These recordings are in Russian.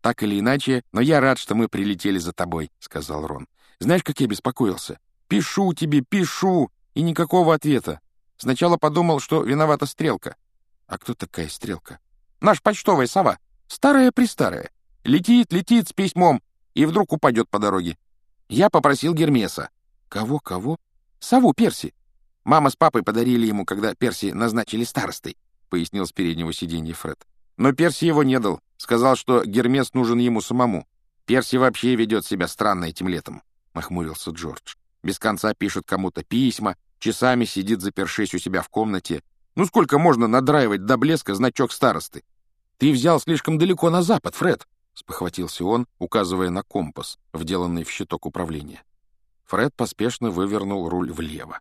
Так или иначе, но я рад, что мы прилетели за тобой», — сказал Рон. «Знаешь, как я беспокоился? Пишу тебе, пишу, и никакого ответа. Сначала подумал, что виновата Стрелка. А кто такая Стрелка? Наш почтовая сова. Старая-престарая. Летит, летит с письмом, и вдруг упадет по дороге. Я попросил Гермеса. Кого, кого? Сову Перси. Мама с папой подарили ему, когда Перси назначили старостой, пояснил с переднего сиденья Фред. Но Перси его не дал. Сказал, что Гермес нужен ему самому. Перси вообще ведет себя странно этим летом, — нахмурился Джордж. Без конца пишет кому-то письма, часами сидит запершись у себя в комнате. Ну сколько можно надраивать до блеска значок старосты? Ты взял слишком далеко на запад, Фред, — спохватился он, указывая на компас, вделанный в щиток управления. Фред поспешно вывернул руль влево.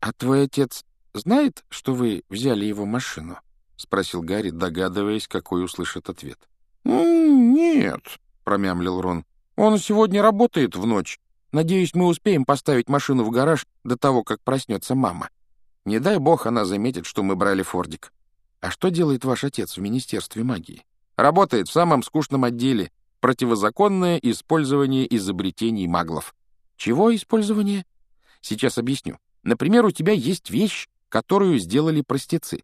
«А твой отец знает, что вы взяли его машину?» — спросил Гарри, догадываясь, какой услышит ответ. «Нет», — промямлил Рон. «Он сегодня работает в ночь. Надеюсь, мы успеем поставить машину в гараж до того, как проснется мама. Не дай бог она заметит, что мы брали Фордик. А что делает ваш отец в Министерстве магии? Работает в самом скучном отделе. Противозаконное использование изобретений маглов. Чего использование? Сейчас объясню. Например, у тебя есть вещь, которую сделали простецы.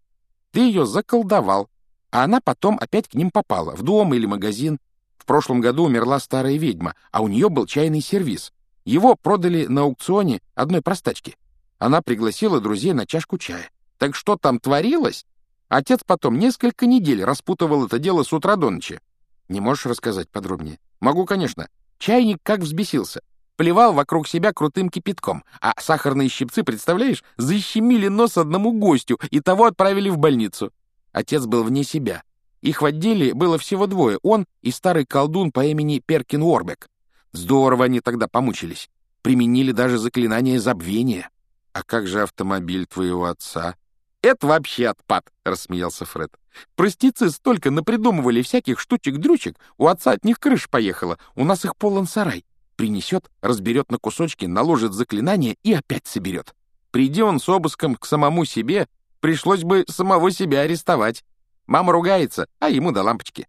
Ты ее заколдовал, а она потом опять к ним попала, в дом или магазин. В прошлом году умерла старая ведьма, а у нее был чайный сервиз. Его продали на аукционе одной простачке. Она пригласила друзей на чашку чая. Так что там творилось? Отец потом несколько недель распутывал это дело с утра до ночи. Не можешь рассказать подробнее? Могу, конечно. Чайник как взбесился. Плевал вокруг себя крутым кипятком, а сахарные щипцы, представляешь, защемили нос одному гостю и того отправили в больницу. Отец был вне себя. Их в отделе было всего двое, он и старый колдун по имени Перкин Уорбек. Здорово они тогда помучились. Применили даже заклинание забвения. «А как же автомобиль твоего отца?» «Это вообще отпад», — рассмеялся Фред. «Простецы столько напридумывали всяких штучек-дрючек, у отца от них крыша поехала, у нас их полон сарай. Принесет, разберет на кусочки, наложит заклинание и опять соберет. Приди он с обыском к самому себе, пришлось бы самого себя арестовать. Мама ругается, а ему до лампочки.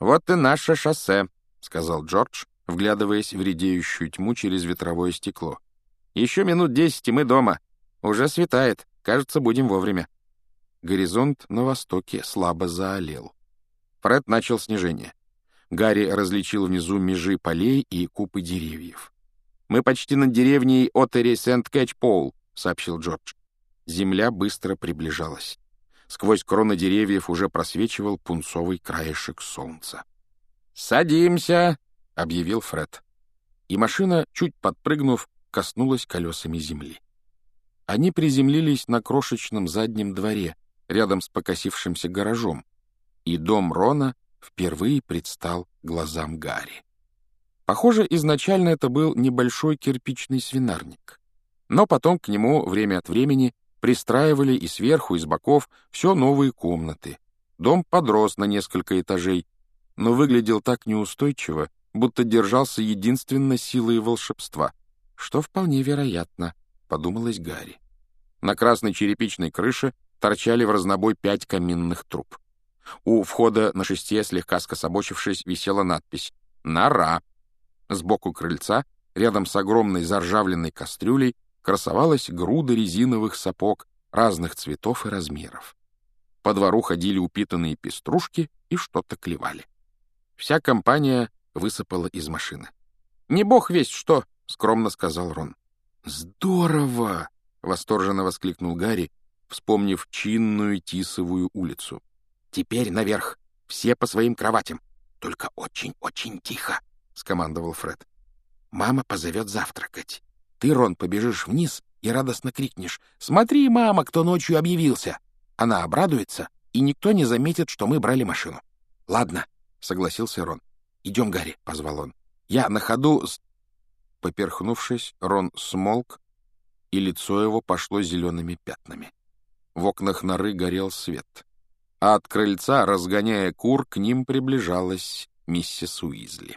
«Вот и наше шоссе», — сказал Джордж, вглядываясь в редеющую тьму через ветровое стекло. «Еще минут десять, и мы дома. Уже светает. Кажется, будем вовремя». Горизонт на востоке слабо заолел. Фред начал снижение. Гарри различил внизу межи полей и купы деревьев. «Мы почти над деревней Оттери Сент-Кэтч-Поул», — сообщил Джордж. Земля быстро приближалась. Сквозь кроны деревьев уже просвечивал пунцовый краешек солнца. «Садимся!» — объявил Фред. И машина, чуть подпрыгнув, коснулась колесами земли. Они приземлились на крошечном заднем дворе, рядом с покосившимся гаражом, и дом Рона впервые предстал глазам Гарри. Похоже, изначально это был небольшой кирпичный свинарник. Но потом к нему время от времени пристраивали и сверху, и с боков все новые комнаты. Дом подрос на несколько этажей, но выглядел так неустойчиво, будто держался единственно силой волшебства, что вполне вероятно, — подумалось Гарри. На красной черепичной крыше торчали в разнобой пять каминных труб. У входа на шесте, слегка скособочившись, висела надпись «Нора». Сбоку крыльца, рядом с огромной заржавленной кастрюлей, красовалась груда резиновых сапог разных цветов и размеров. По двору ходили упитанные пеструшки и что-то клевали. Вся компания высыпала из машины. «Не бог весть что!» — скромно сказал Рон. «Здорово!» — восторженно воскликнул Гарри, вспомнив чинную Тисовую улицу. «Теперь наверх, все по своим кроватям. Только очень-очень тихо», — скомандовал Фред. «Мама позовет завтракать. Ты, Рон, побежишь вниз и радостно крикнешь «Смотри, мама, кто ночью объявился!» Она обрадуется, и никто не заметит, что мы брали машину. «Ладно», — согласился Рон. «Идем, Гарри», — позвал он. «Я на ходу...» с...» Поперхнувшись, Рон смолк, и лицо его пошло зелеными пятнами. В окнах норы горел свет а от крыльца, разгоняя кур, к ним приближалась миссис Уизли.